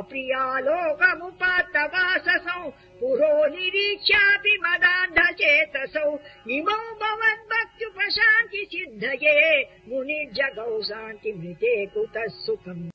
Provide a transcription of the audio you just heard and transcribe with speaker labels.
Speaker 1: प्रिया लोकमुपातवाससौ पुरो निरीक्ष्यापि मदान्धचेतसौ। इमौ भवद्भक्त्युपशान्ति सिद्धये मुनिर्जगौ शान्तिमृते शान्ति मृते कुतः सुखम्।